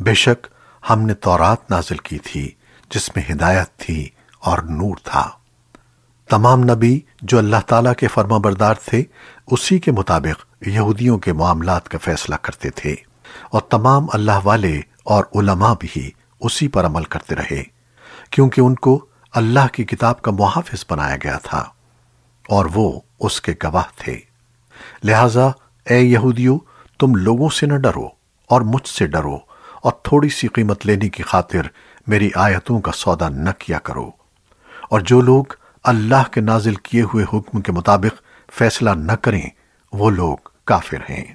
بے شک ہم نے تورات نازل کی تھی، جس میں ہدایت تھی اور نور تھا۔ تمام نبی جو اللہ تعالیٰ کے فرما بردار تھے، اسی کے مطابق یہودیوں کے معاملات کا فیصلہ کرتے تھے۔ اور تمام اللہ والے اور علماء بھی اسی پر عمل کرتے رہے، کیونکہ ان کو اللہ کی کتاب کا محافظ بنایا گیا تھا، اور وہ اس کے گواہ تھے۔ لہٰذا، اے یہودیو، تم لوگوں سے نہ ڈرو اور مجھ سے ڈرو۔ اور تھوڑی سی قیمت لینے کی خاطر میری آیتوں کا سودا نہ کیا کرو۔ اور جو لوگ اللہ کے نازل کیے ہوئے حکم کے مطابق فیصلہ نہ کریں، وہ لوگ کافر ہیں۔